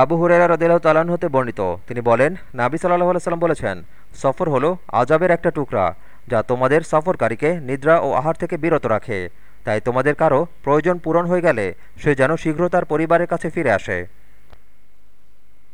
আবু হুরেরা রদিল্লাহ তালান হতে বর্ণিত। তিনি বলেন, নাবি সাল্লাহ সাল্লাম বলেছেন, সফর হলো আজাবের একটা টুকরা, যা তোমাদের সফরকারীকে নিদ্রা ও আহার থেকে বিরত রাখে। তাই তোমাদের কারও প্রয়োজন পূরণ হয়ে গেলে সে যেন শীঘ্র তার পরিবারের কাছে ফিরে আসে।